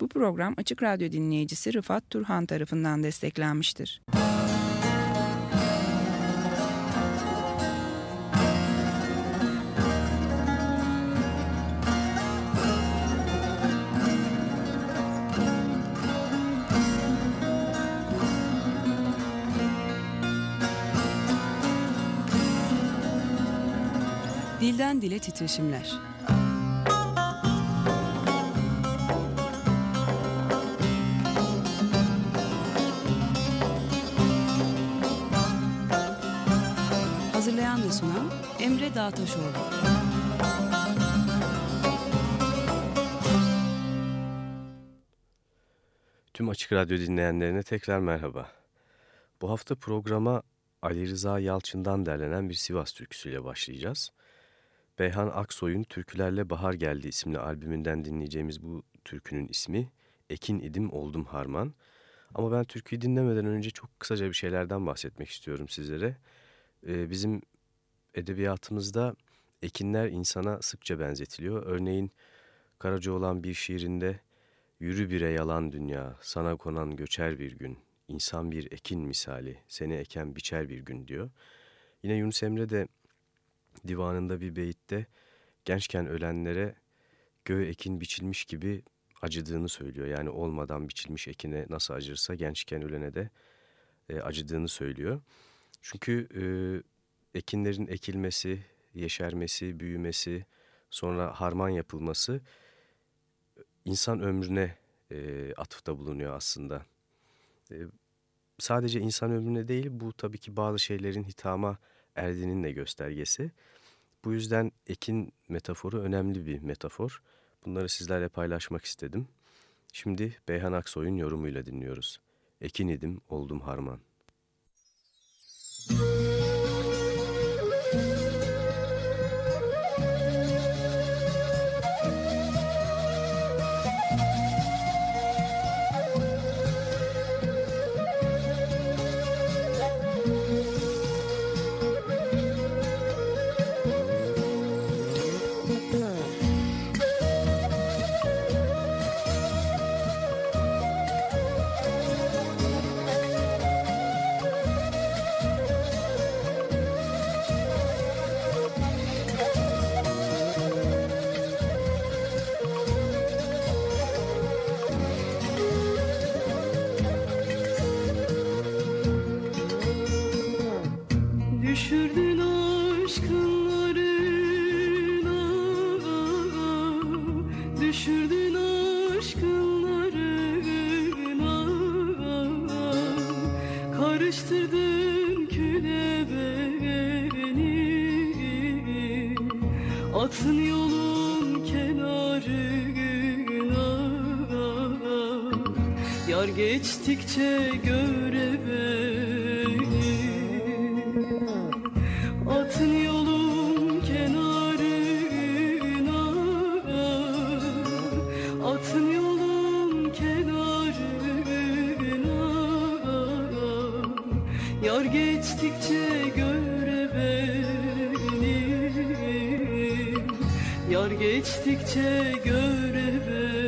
Bu program Açık Radyo dinleyicisi Rıfat Turhan tarafından desteklenmiştir. Dilden Dile Titreşimler Dağtaşoğlu. Tüm Açık Radyo dinleyenlerine tekrar merhaba. Bu hafta programa Ali Rıza Yalçın'dan derlenen bir Sivas türküsüyle başlayacağız. Beyhan Aksoy'un Türkülerle Bahar Geldi isimli albümünden dinleyeceğimiz bu türkünün ismi Ekin İdim Oldum Harman. Ama ben türküyü dinlemeden önce çok kısaca bir şeylerden bahsetmek istiyorum sizlere. Ee, bizim edebiyatımızda ekinler insana sıkça benzetiliyor. Örneğin Karacaoğlan bir şiirinde Yürü bire yalan dünya, sana konan göçer bir gün, insan bir ekin misali, seni eken biçer bir gün diyor. Yine Yunus Emre de divanında bir beyitte gençken ölenlere göğe ekin biçilmiş gibi acıdığını söylüyor. Yani olmadan biçilmiş ekine nasıl acırsa gençken ölene de e, acıdığını söylüyor. Çünkü e, ekinlerin ekilmesi, yeşermesi, büyümesi, sonra harman yapılması insan ömrüne e, atıfta bulunuyor aslında. E, sadece insan ömrüne değil bu tabii ki bazı şeylerin hitama erdiğinin de göstergesi. Bu yüzden ekin metaforu önemli bir metafor. Bunları sizlerle paylaşmak istedim. Şimdi Beyhan Aksoy'un yorumuyla dinliyoruz. Ekin idim, oldum harman. Yar geçtikçe göre beni. Yar geçtikçe göre beni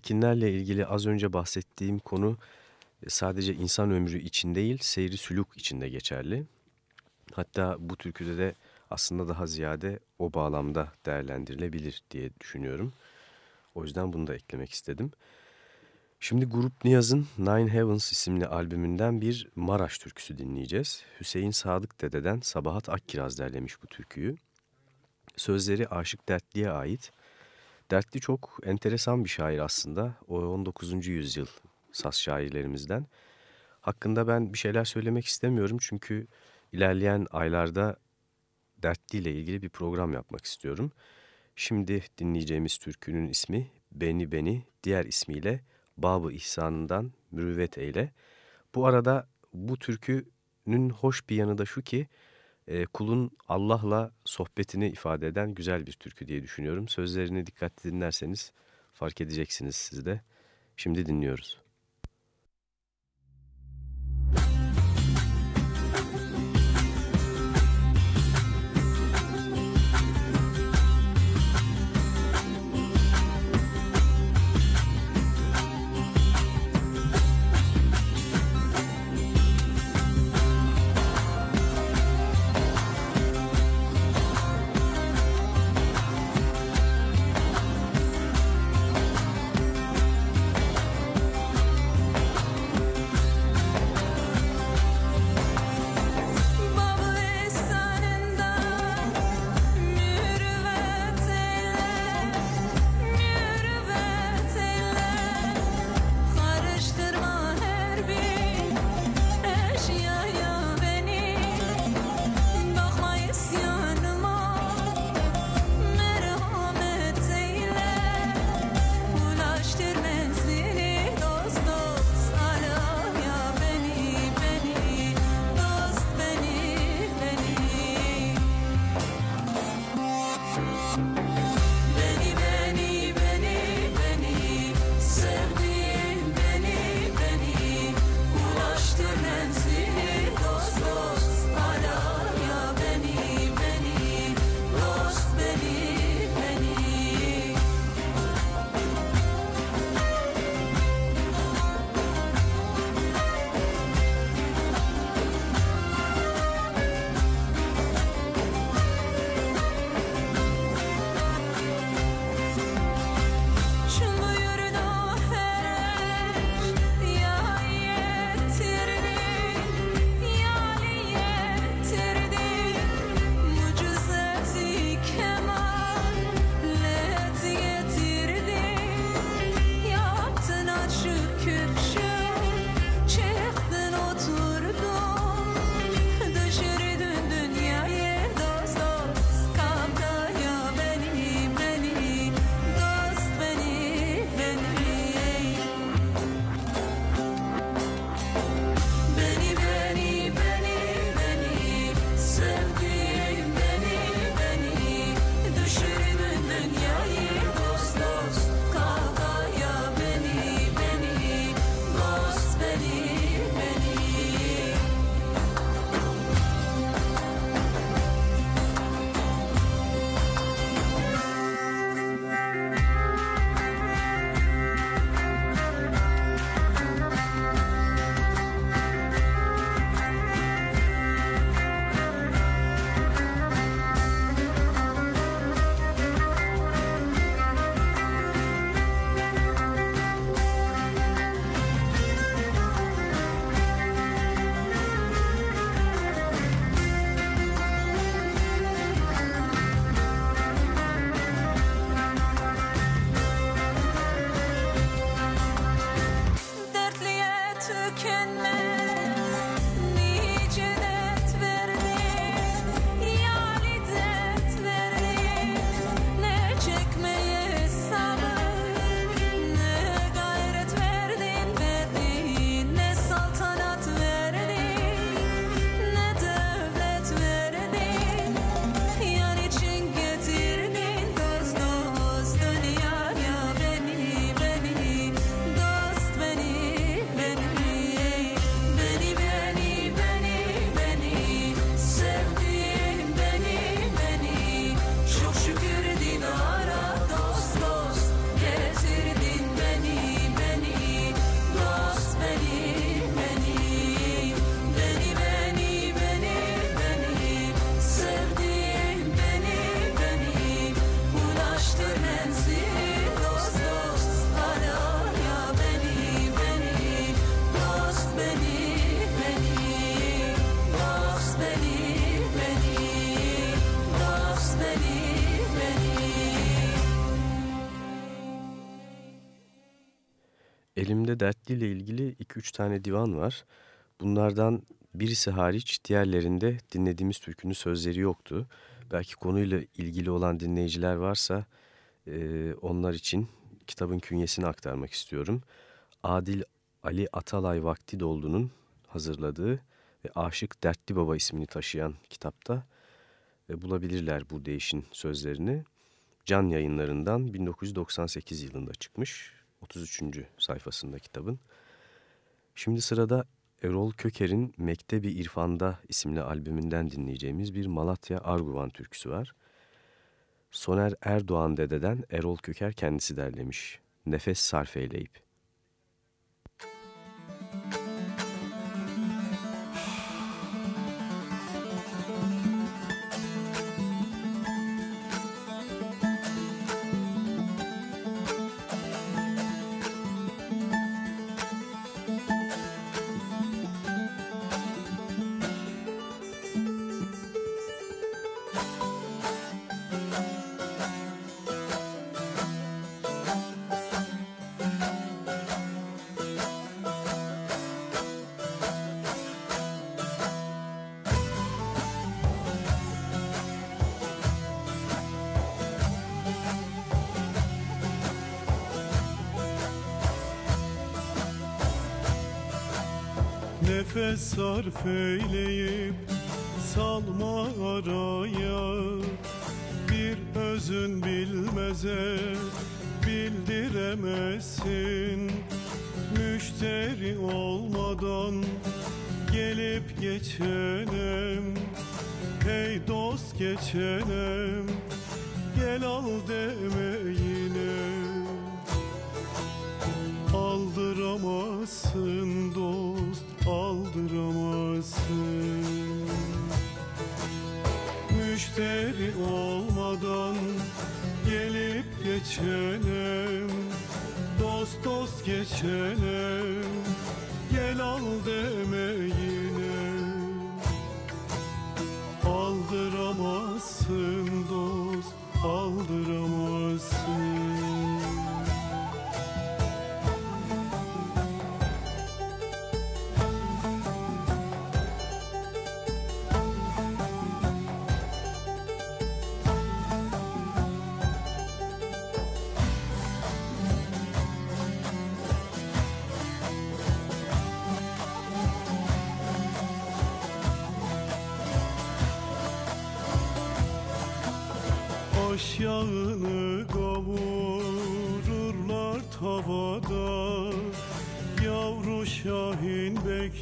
ekinlerle ilgili az önce bahsettiğim konu e, sadece insan ömrü için değil, seyri sülük için de geçerli. Hatta bu türküde de aslında daha ziyade o bağlamda değerlendirilebilir diye düşünüyorum. O yüzden bunu da eklemek istedim. Şimdi Grup Niyaz'ın Nine Heavens isimli albümünden bir Maraş türküsü dinleyeceğiz. Hüseyin Sadık Dede'den Sabahat Akkiraz derlemiş bu türküyü. Sözleri Aşık Dertli'ye ait. Dertli çok enteresan bir şair aslında. O 19. yüzyıl saz şairlerimizden. Hakkında ben bir şeyler söylemek istemiyorum çünkü ilerleyen aylarda Dertli ile ilgili bir program yapmak istiyorum. Şimdi dinleyeceğimiz türkünün ismi Beni Beni, diğer ismiyle Babı İhsan'ından Mürüvvet Eyle. Bu arada bu türkünün hoş bir yanı da şu ki e, kulun Allah'la sohbetini ifade eden güzel bir türkü diye düşünüyorum. Sözlerini dikkatli dinlerseniz fark edeceksiniz siz de. Şimdi dinliyoruz. İle ilgili 2-3 tane divan var. Bunlardan birisi hariç diğerlerinde dinlediğimiz türkünün sözleri yoktu. Belki konuyla ilgili olan dinleyiciler varsa e, onlar için kitabın künyesini aktarmak istiyorum. Adil Ali Atalay Vakti Doldu'nun hazırladığı ve Aşık Dertli Baba ismini taşıyan kitapta e, bulabilirler bu değişin sözlerini. Can yayınlarından 1998 yılında çıkmış 33. sayfasında kitabın. Şimdi sırada Erol Köker'in Mektebi İrfan'da isimli albümünden dinleyeceğimiz bir Malatya Arguvan türküsü var. Soner Erdoğan dededen Erol Köker kendisi derlemiş. Nefes sarf eyleyip. Aldıramazsın Müşteri olmadan gelip geçenem Dost dost geçenem Gel al deme yine Aldıramazsın dost aldıramazsın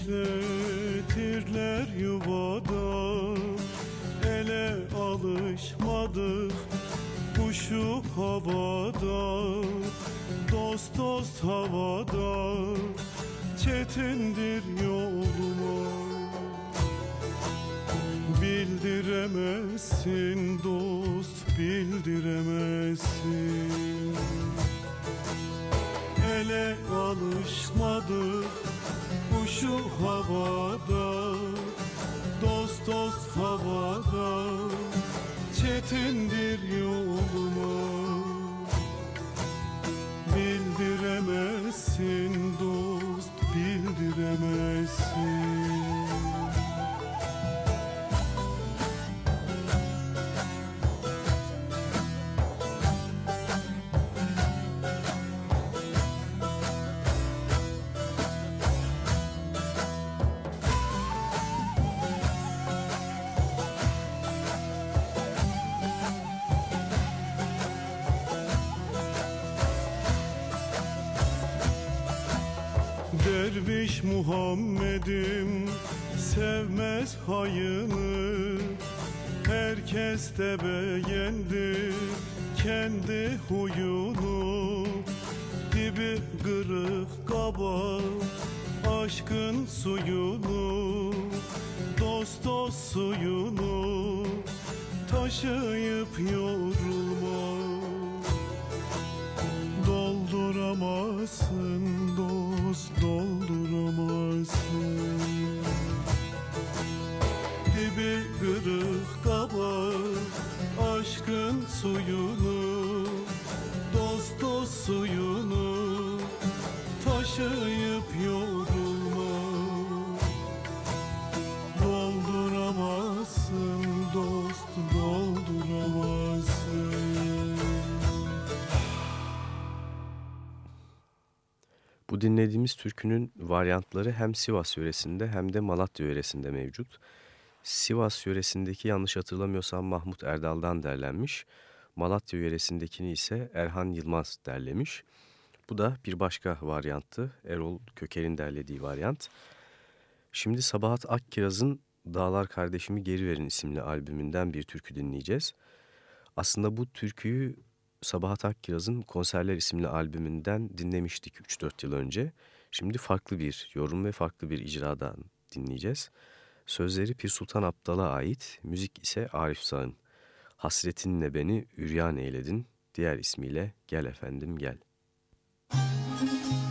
bekletirler yuvada Ele alışmadık kuşu havada Dost dost havada Çetindir yoluma. Bildiremezsin dost bildiremezsin. Ele alışmadık kuşu havada Dost dost havada Çetindir yoluma. Bildiremezsin dost bildiremezsin Muhammed'im sevmez hayını. Herkes de beğendi kendi huyunu. Dibi kırık kaba aşkın suyunu dinlediğimiz türkünün varyantları hem Sivas yöresinde hem de Malatya yöresinde mevcut. Sivas yöresindeki yanlış hatırlamıyorsam Mahmut Erdal'dan derlenmiş. Malatya yöresindekini ise Erhan Yılmaz derlemiş. Bu da bir başka varyanttı. Erol Köker'in derlediği varyant. Şimdi Sabahat Akkiraz'ın Dağlar Kardeşimi Geri Verin isimli albümünden bir türkü dinleyeceğiz. Aslında bu türküyü Sabahat Akkiraz'ın Konserler isimli albümünden dinlemiştik 3-4 yıl önce. Şimdi farklı bir yorum ve farklı bir icradan dinleyeceğiz. Sözleri Pir Sultan Abdal'a ait, müzik ise Arif Sağ'ın. Hasretinle beni üryan eyledin, diğer ismiyle Gel Efendim Gel. giderim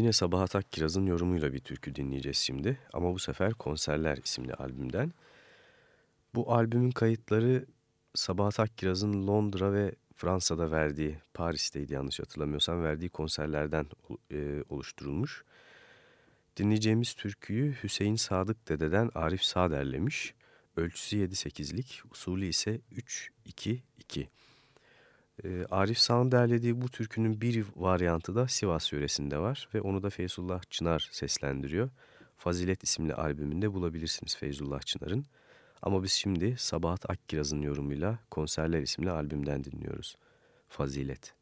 Yine Sabahat Akkiraz'ın yorumuyla bir türkü dinleyeceğiz şimdi ama bu sefer Konserler isimli albümden. Bu albümün kayıtları Sabahat Akkiraz'ın Londra ve Fransa'da verdiği, Paris'teydi yanlış hatırlamıyorsam verdiği konserlerden e, oluşturulmuş. Dinleyeceğimiz türküyü Hüseyin Sadık Dede'den Arif Sağ derlemiş. Ölçüsü 7-8'lik, usulü ise 3-2-2. Arif Sağ'ın derlediği bu türkünün bir varyantı da Sivas yöresinde var ve onu da Feyzullah Çınar seslendiriyor. Fazilet isimli albümünde bulabilirsiniz Feyzullah Çınar'ın. Ama biz şimdi Sabahat Akkiraz'ın yorumuyla Konserler isimli albümden dinliyoruz. Fazilet.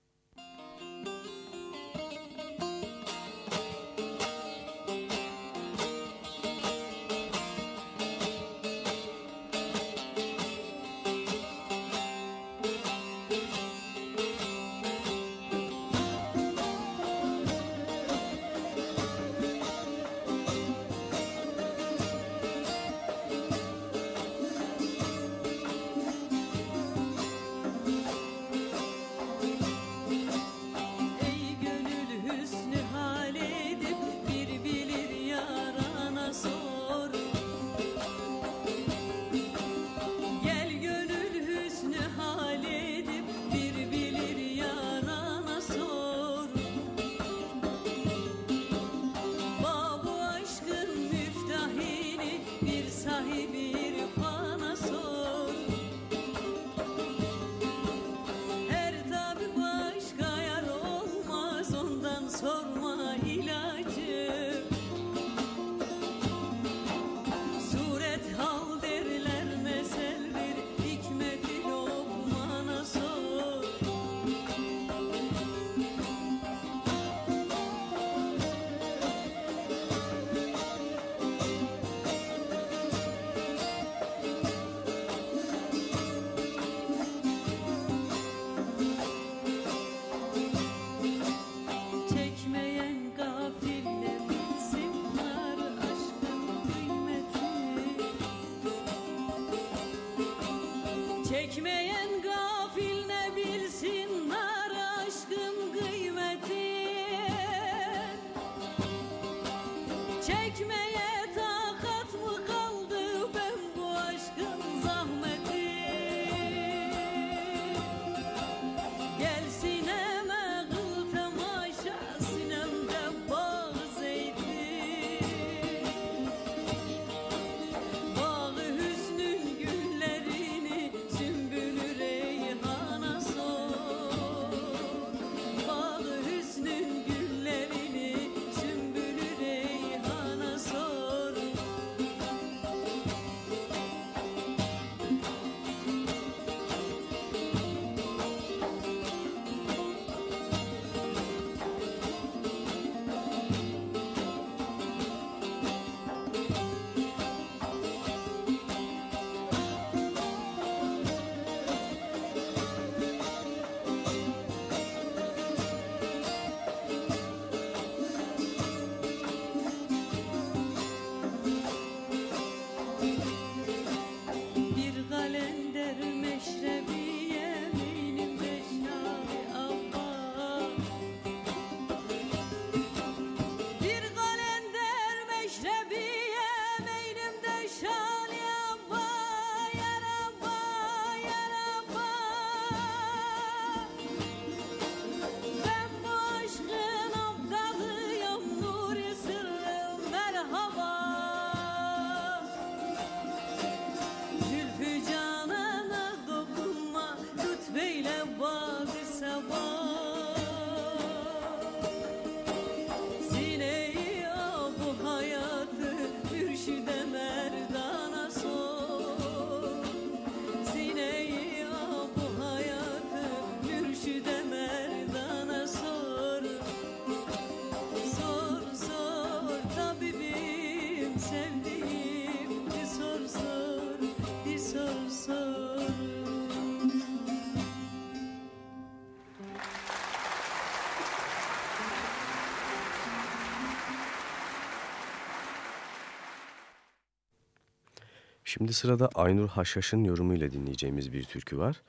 Şimdi sırada Aynur Haşhaş'ın yorumuyla dinleyeceğimiz bir türkü var.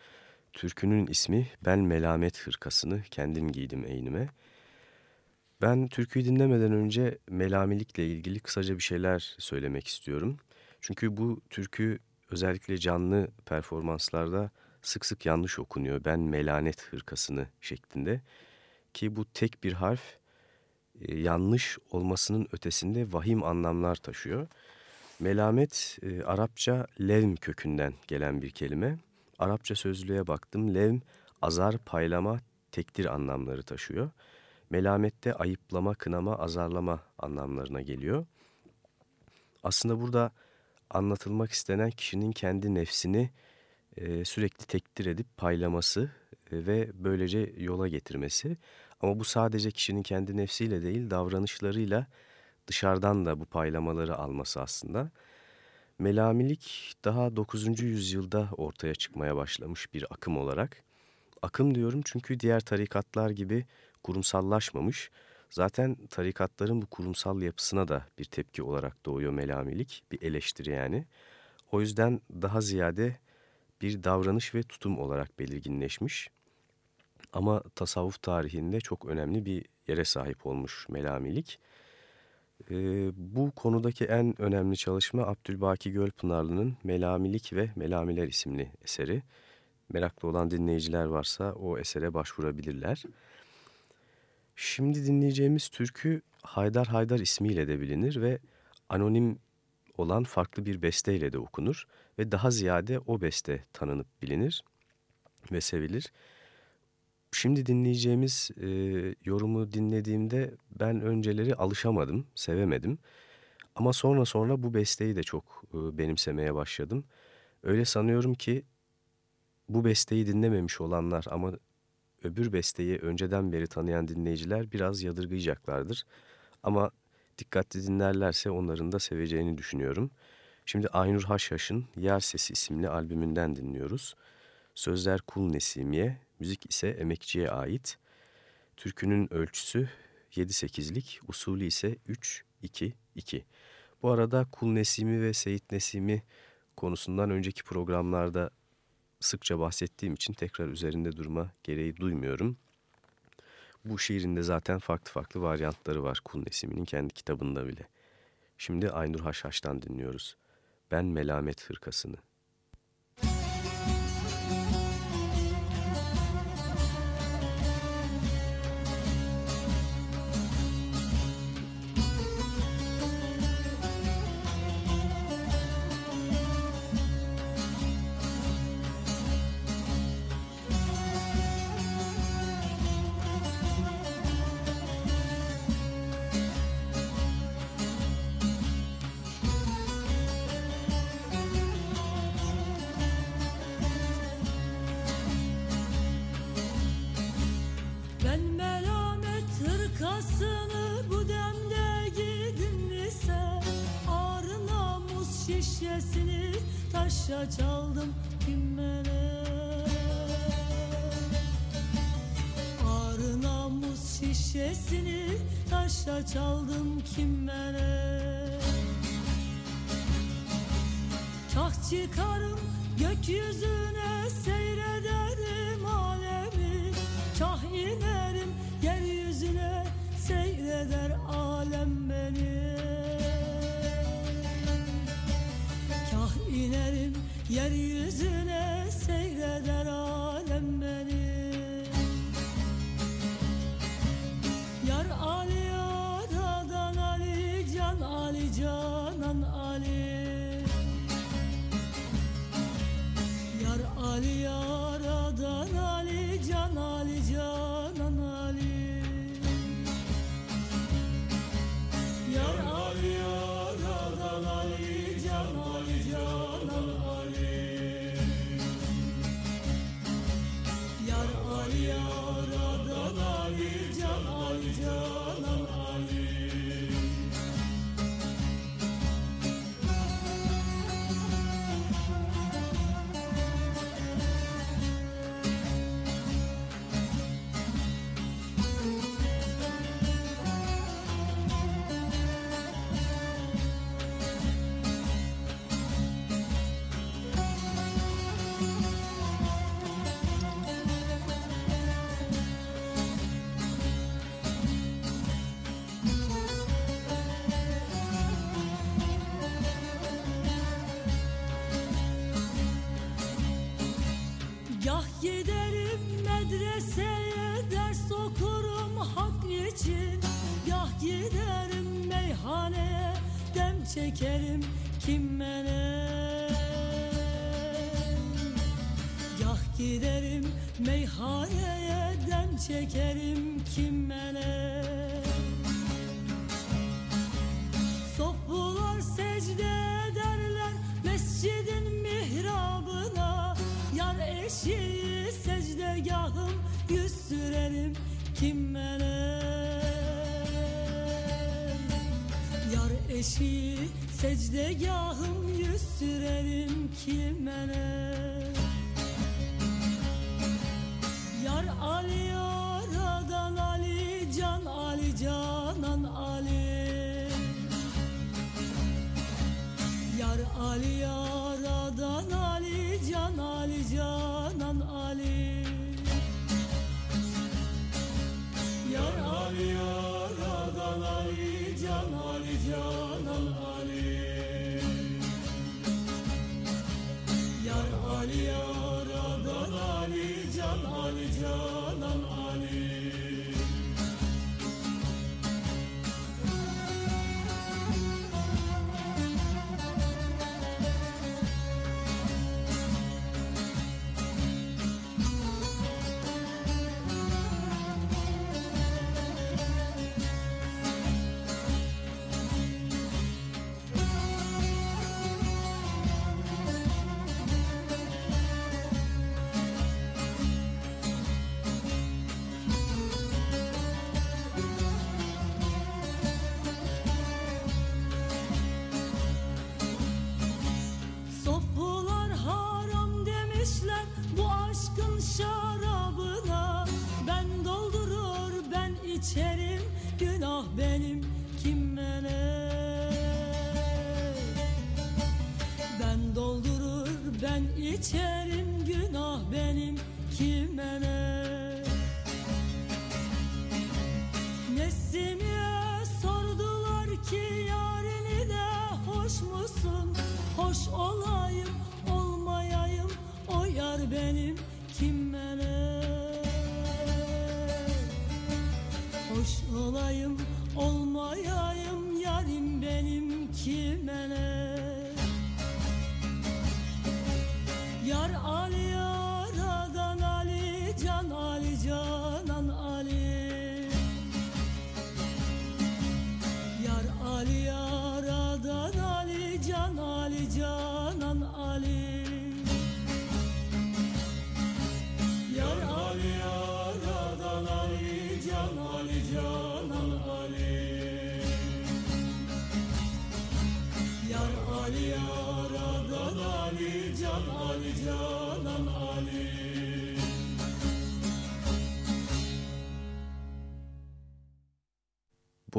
Türkünün ismi Ben Melamet Hırkasını Kendim Giydim Eynime. Ben türküyü dinlemeden önce melamilikle ilgili kısaca bir şeyler söylemek istiyorum. Çünkü bu türkü özellikle canlı performanslarda sık sık yanlış okunuyor. Ben melanet hırkasını şeklinde. Ki bu tek bir harf e, yanlış olmasının ötesinde vahim anlamlar taşıyor. Melamet e, Arapça levm kökünden gelen bir kelime. Arapça sözlüğe baktım. Levm azar, paylama, tekdir anlamları taşıyor. Melamette ayıplama, kınama, azarlama anlamlarına geliyor. Aslında burada anlatılmak istenen kişinin kendi nefsini e, sürekli tekdir edip paylaması e, ve böylece yola getirmesi. Ama bu sadece kişinin kendi nefsiyle değil davranışlarıyla dışarıdan da bu paylamaları alması aslında. Melamilik daha 9. yüzyılda ortaya çıkmaya başlamış bir akım olarak. Akım diyorum çünkü diğer tarikatlar gibi kurumsallaşmamış. Zaten tarikatların bu kurumsal yapısına da bir tepki olarak doğuyor melamilik, bir eleştiri yani. O yüzden daha ziyade bir davranış ve tutum olarak belirginleşmiş. Ama tasavvuf tarihinde çok önemli bir yere sahip olmuş melamilik. Ee, bu konudaki en önemli çalışma Abdülbaki Gölpınarlı'nın Melamilik ve Melamiler isimli eseri. Meraklı olan dinleyiciler varsa o esere başvurabilirler. Şimdi dinleyeceğimiz türkü Haydar Haydar ismiyle de bilinir ve anonim olan farklı bir besteyle de okunur ve daha ziyade o beste tanınıp bilinir ve sevilir. Şimdi dinleyeceğimiz e, yorumu dinlediğimde ben önceleri alışamadım, sevemedim. Ama sonra sonra bu besteyi de çok e, benimsemeye başladım. Öyle sanıyorum ki bu besteyi dinlememiş olanlar ama öbür besteyi önceden beri tanıyan dinleyiciler biraz yadırgayacaklardır. Ama dikkatli dinlerlerse onların da seveceğini düşünüyorum. Şimdi Aynur Haşhaş'ın Yer Sesi isimli albümünden dinliyoruz. Sözler Kul Nesimiye, müzik ise emekçiye ait. Türkünün ölçüsü 7-8'lik, usulü ise 3-2-2. Bu arada Kul Nesimi ve Seyit Nesimi konusundan önceki programlarda sıkça bahsettiğim için tekrar üzerinde durma gereği duymuyorum. Bu şiirin de zaten farklı farklı varyantları var Kul Nesimi'nin kendi kitabında bile. Şimdi Aynur Haşhaş'tan dinliyoruz. Ben Melamet Hırkasını. Çekerim kimmene Gah giderim meyhaneye dem çekerim secdegahım yüz sürerim kimmene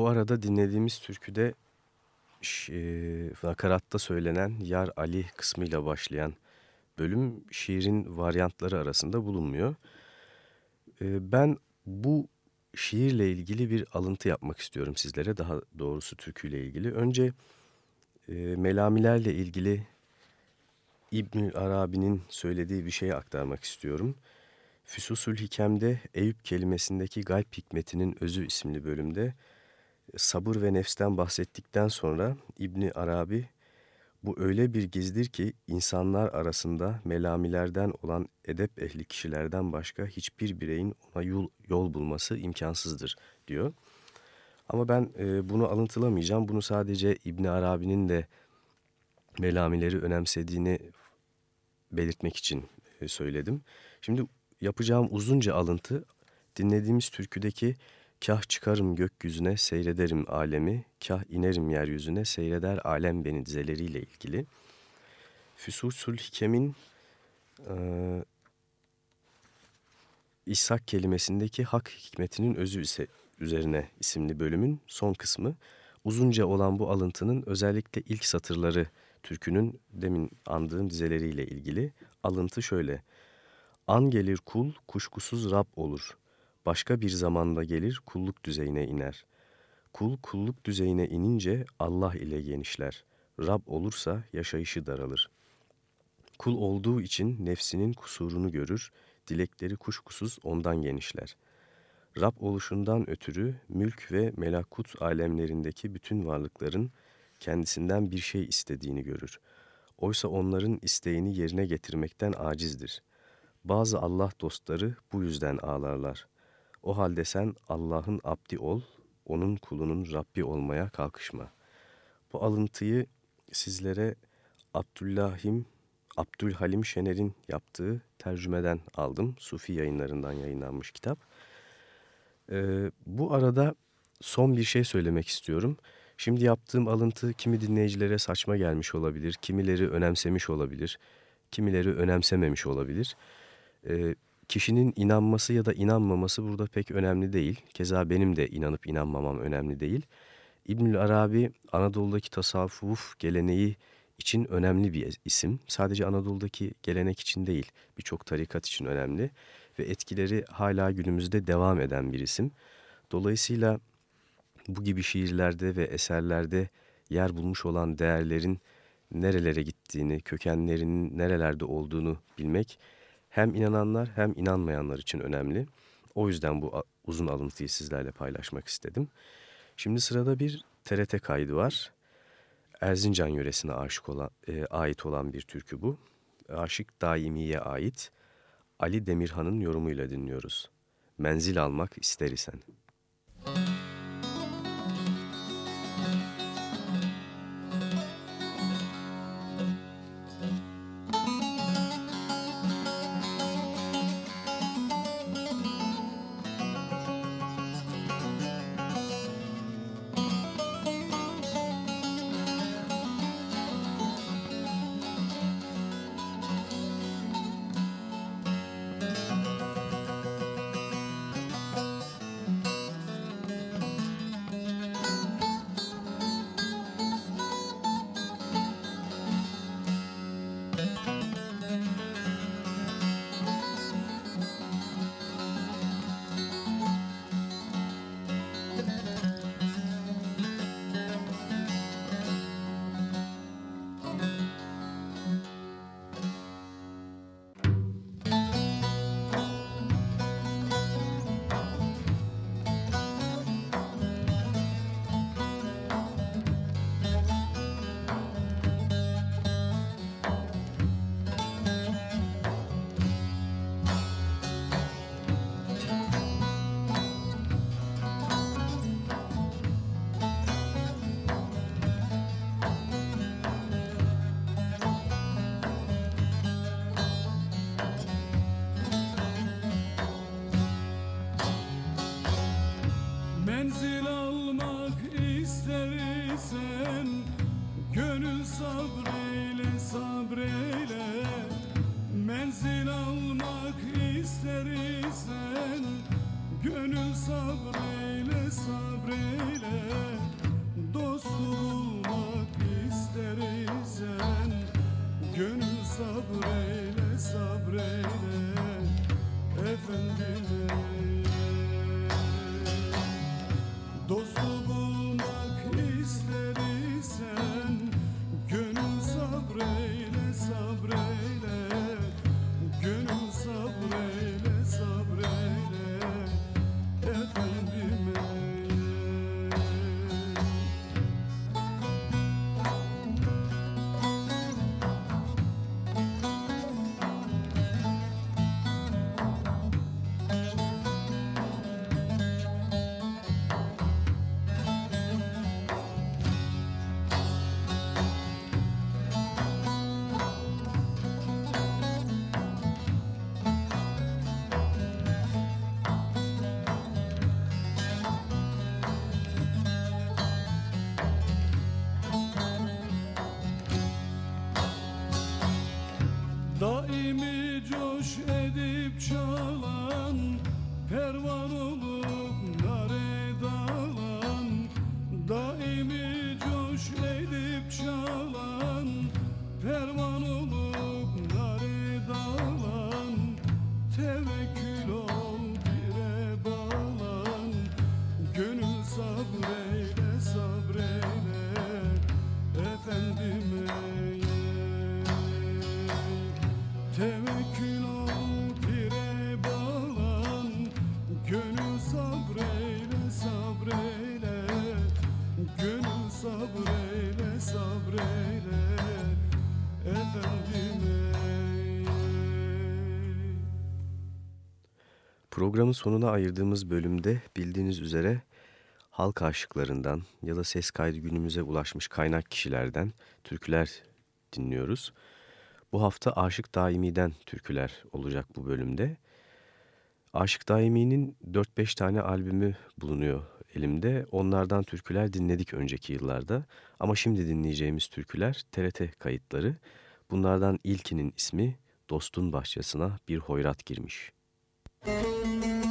Bu arada dinlediğimiz türküde e, nakaratta söylenen Yar Ali kısmıyla başlayan bölüm şiirin varyantları arasında bulunmuyor. E, ben bu şiirle ilgili bir alıntı yapmak istiyorum sizlere. Daha doğrusu türküyle ilgili. Önce e, melamilerle ilgili İbnül Arabi'nin söylediği bir şeyi aktarmak istiyorum. Füsusül Hikem'de Eyüp kelimesindeki gayb hikmetinin özü isimli bölümde sabır ve nefsten bahsettikten sonra İbni Arabi bu öyle bir gizdir ki insanlar arasında melamilerden olan edep ehli kişilerden başka hiçbir bireyin ona yol, yol bulması imkansızdır diyor. Ama ben e, bunu alıntılamayacağım. Bunu sadece İbni Arabi'nin de melamileri önemsediğini belirtmek için e, söyledim. Şimdi yapacağım uzunca alıntı dinlediğimiz türküdeki Kah çıkarım gökyüzüne seyrederim alemi, kah inerim yeryüzüne seyreder alem beni dizeleriyle ilgili. Füsusul Hikem'in e, İshak kelimesindeki hak hikmetinin özü ise üzerine isimli bölümün son kısmı. Uzunca olan bu alıntının özellikle ilk satırları türkünün demin andığım dizeleriyle ilgili. Alıntı şöyle. An gelir kul kuşkusuz Rab olur. Başka bir zamanda gelir kulluk düzeyine iner. Kul kulluk düzeyine inince Allah ile genişler. Rab olursa yaşayışı daralır. Kul olduğu için nefsinin kusurunu görür, dilekleri kuşkusuz ondan genişler. Rab oluşundan ötürü mülk ve melakut alemlerindeki bütün varlıkların kendisinden bir şey istediğini görür. Oysa onların isteğini yerine getirmekten acizdir. Bazı Allah dostları bu yüzden ağlarlar. O halde sen Allah'ın abdi ol, onun kulunun Rabbi olmaya kalkışma. Bu alıntıyı sizlere Abdüllahim, Abdülhalim Şener'in yaptığı tercümeden aldım. Sufi yayınlarından yayınlanmış kitap. Ee, bu arada son bir şey söylemek istiyorum. Şimdi yaptığım alıntı kimi dinleyicilere saçma gelmiş olabilir, kimileri önemsemiş olabilir, kimileri önemsememiş olabilir. Ee, kişinin inanması ya da inanmaması burada pek önemli değil. Keza benim de inanıp inanmamam önemli değil. İbnül Arabi Anadolu'daki tasavvuf geleneği için önemli bir isim. Sadece Anadolu'daki gelenek için değil, birçok tarikat için önemli ve etkileri hala günümüzde devam eden bir isim. Dolayısıyla bu gibi şiirlerde ve eserlerde yer bulmuş olan değerlerin nerelere gittiğini, kökenlerinin nerelerde olduğunu bilmek hem inananlar hem inanmayanlar için önemli. O yüzden bu uzun alıntıyı sizlerle paylaşmak istedim. Şimdi sırada bir TRT kaydı var. Erzincan yöresine aşık olan, e, ait olan bir türkü bu. Aşık Daimi'ye ait Ali Demirhan'ın yorumuyla dinliyoruz. Menzil almak ister isen. Müzik Tevekkül ol pire Programın sonuna ayırdığımız bölümde bildiğiniz üzere halk aşıklarından ya da ses kaydı günümüze ulaşmış kaynak kişilerden türküler dinliyoruz. Bu hafta Aşık Daimi'den türküler olacak bu bölümde. Aşık Daimi'nin 4-5 tane albümü bulunuyor elimde. Onlardan türküler dinledik önceki yıllarda. Ama şimdi dinleyeceğimiz türküler TRT kayıtları. Bunlardan ilkinin ismi Dostun Bahçesine Bir Hoyrat Girmiş. Música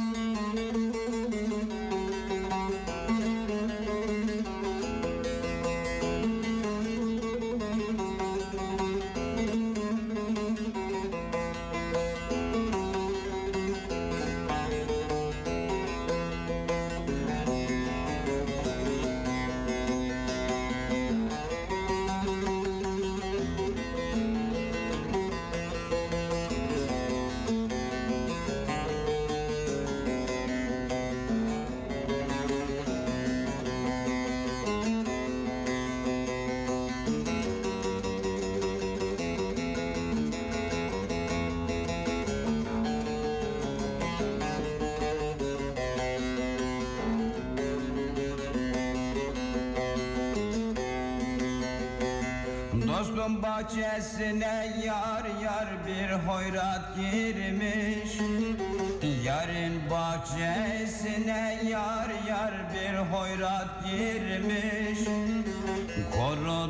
Bahçesine yar yar bir hoyrat girmiş. Yarın bahçesine yar yar bir hoyrat girmiş. Korudur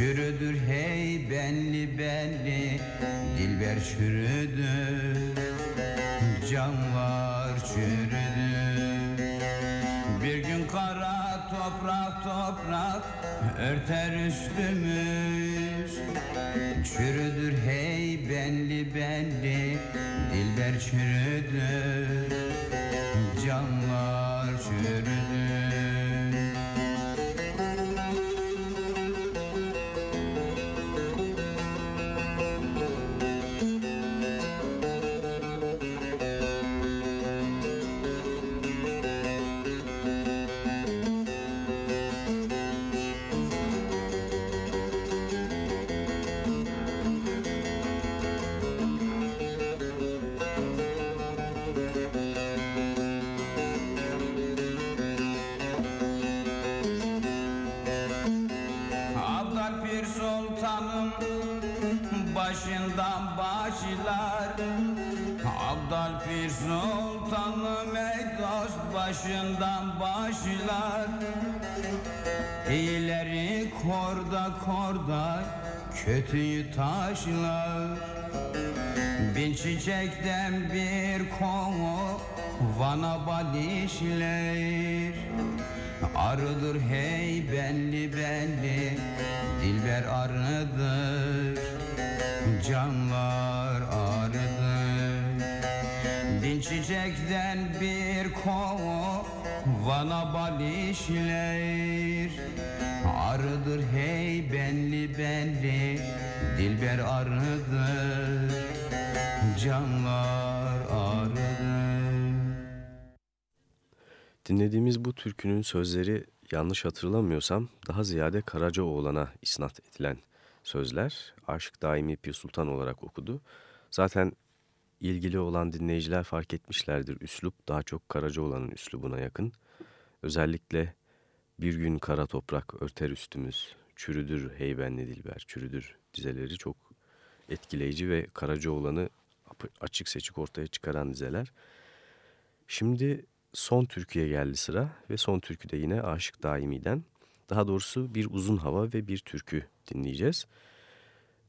Çürüdür hey belli belli dilber çürüdür Canlar çürüdü Bir gün kara toprak toprak örter üstümüz. Çürüdür hey belli belli Dilber çürüdür korda kötüyü taşlar. Bin çiçekten bir konu vana balişler. Arıdır hey belli belli dilber arıdır. Canlar arıdır. Bin çiçekten bir konu Vana bal işler Arıdır hey benli benli Dilber arıdır Canlar arıdır Dinlediğimiz bu türkünün sözleri yanlış hatırlamıyorsam daha ziyade Karacaoğlan'a isnat edilen sözler. Aşık Daimi Pir Sultan olarak okudu. Zaten ilgili olan dinleyiciler fark etmişlerdir. Üslup daha çok Karacaoğlan'ın üslubuna yakın. Özellikle bir gün kara toprak örter üstümüz, çürüdür heybenli dilber, çürüdür dizeleri çok etkileyici ve Karacaoğlan'ı açık seçik ortaya çıkaran dizeler. Şimdi son türküye geldi sıra ve son türküde yine Aşık Daimi'den daha doğrusu bir uzun hava ve bir türkü dinleyeceğiz.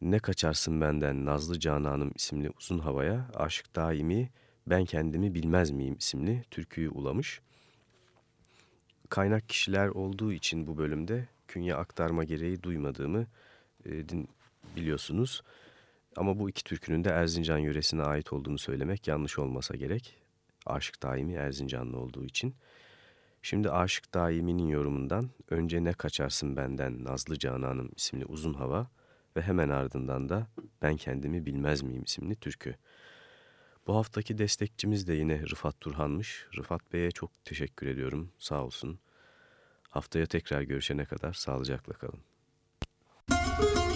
Ne Kaçarsın Benden Nazlı Cananım isimli uzun havaya Aşık Daimi Ben Kendimi Bilmez Miyim isimli türküyü ulamış. Kaynak kişiler olduğu için bu bölümde künye aktarma gereği duymadığımı e, biliyorsunuz. Ama bu iki türkünün de Erzincan yöresine ait olduğunu söylemek yanlış olmasa gerek. Aşık Daimi Erzincanlı olduğu için. Şimdi Aşık Daimi'nin yorumundan Önce Ne Kaçarsın Benden Nazlı Cananım isimli uzun hava ve hemen ardından da Ben Kendimi Bilmez Miyim isimli türkü. Bu haftaki destekçimiz de yine Rıfat Turhan'mış. Rıfat Bey'e çok teşekkür ediyorum. Sağ olsun. Haftaya tekrar görüşene kadar sağlıcakla kalın. kaçarsın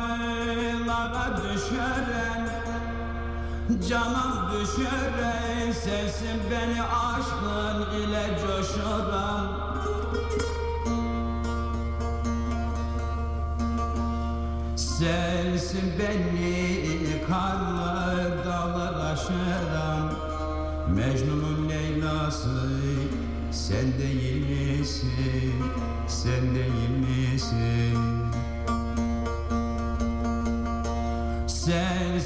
sevdalara düşerim Canım düşerim sesim beni aşkın ile coşuram Sensin beni karlı dağlar aşıram Mecnun'un Leyla'sı sen değil misin, sen değil misin?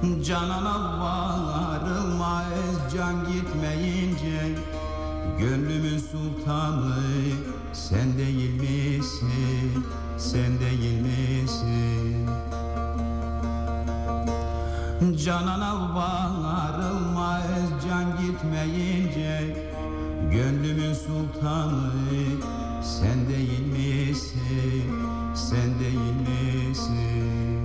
Canana varılmaz can gitmeyince Gönlümün sultanı sen değil misin? Sen değil misin? Canana varılmaz can gitmeyince Gönlümün sultanı sen değil misin? Sen değil misin?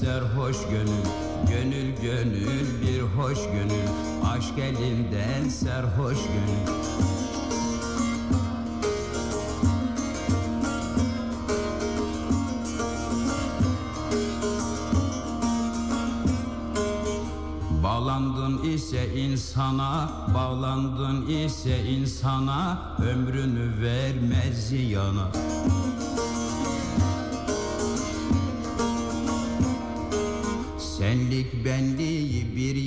Serhoş gönül. Gönül gönül bir hoş gönül, aşk elinden serhoş gönül. Bağlandın ise insana, bağlandın ise insana Ömrünü vermez yana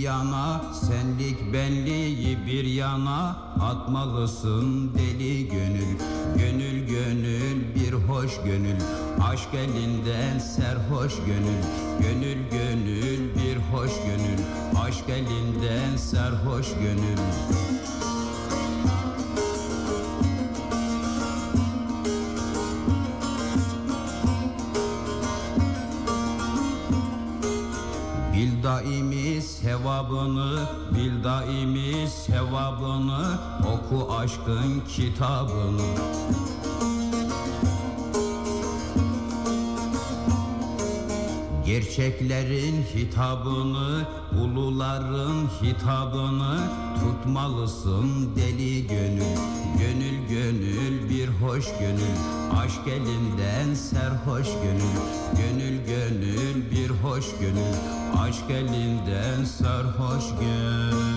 yana, senlik benliği bir yana. Atmalısın deli gönül, gönül gönül bir hoş gönül. Aşk elinden serhoş gönül, gönül gönül bir hoş gönül. Aşk elinden serhoş gönül daimi sevabını, bil daimi sevabını Oku aşkın kitabını Gerçeklerin hitabını, uluların hitabını tutmalısın deli gönül. Gönül gönül bir hoş gönül, aşk elinden serhoş gönül. Gönül gönül bir hoş gönül, aşk elinden serhoş gönül.